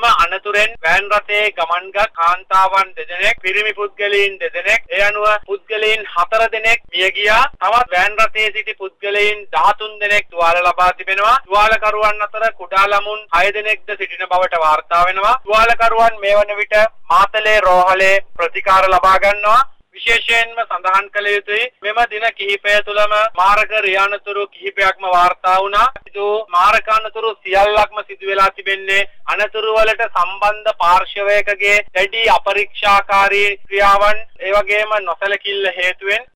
එම අනතුරෙන් වෑන් රථයේ ගමන්ගත් කාන්තාවන් දෙදෙනෙක් පිරිමි පුද්ගලයන් දෙදෙනෙක් ඒ අනුව පුද්ගලයන් හතර දෙනෙක් මිය ගියා. තවත් වෑන් රථයේ සිටි පුද්ගලයන් 13 දෙනෙක් තුවාල ලබා තිබෙනවා. තුවාලකරුවන් අතර කුඩා ළමුන් 6 දෙනෙක්ද සිටින බවට වාර්තා වෙනවා. තුවාලකරුවන් මේ වන විට මාතලේ රෝහලේ ප්‍රතිකාර ලබා ගන්නවා. විශේෂයෙන්ම සඳහන් කළ යුතුයි මෙම දින කිහිපය තුළම මාරක රියානතුරු කිහිපයක්ම වාර්තා වුණා. සිදු මාරක අනතුරු සියල්ලක්ම සිදු වෙලා තිබෙන්නේ අනතුරු වලට සම්බන්ධ පාර්ශවයකගේ දැඩි අපරීක්ෂාකාරී ක්‍රියාවන් ඒ වගේම නොසැලකිල්ල හේතුවෙන්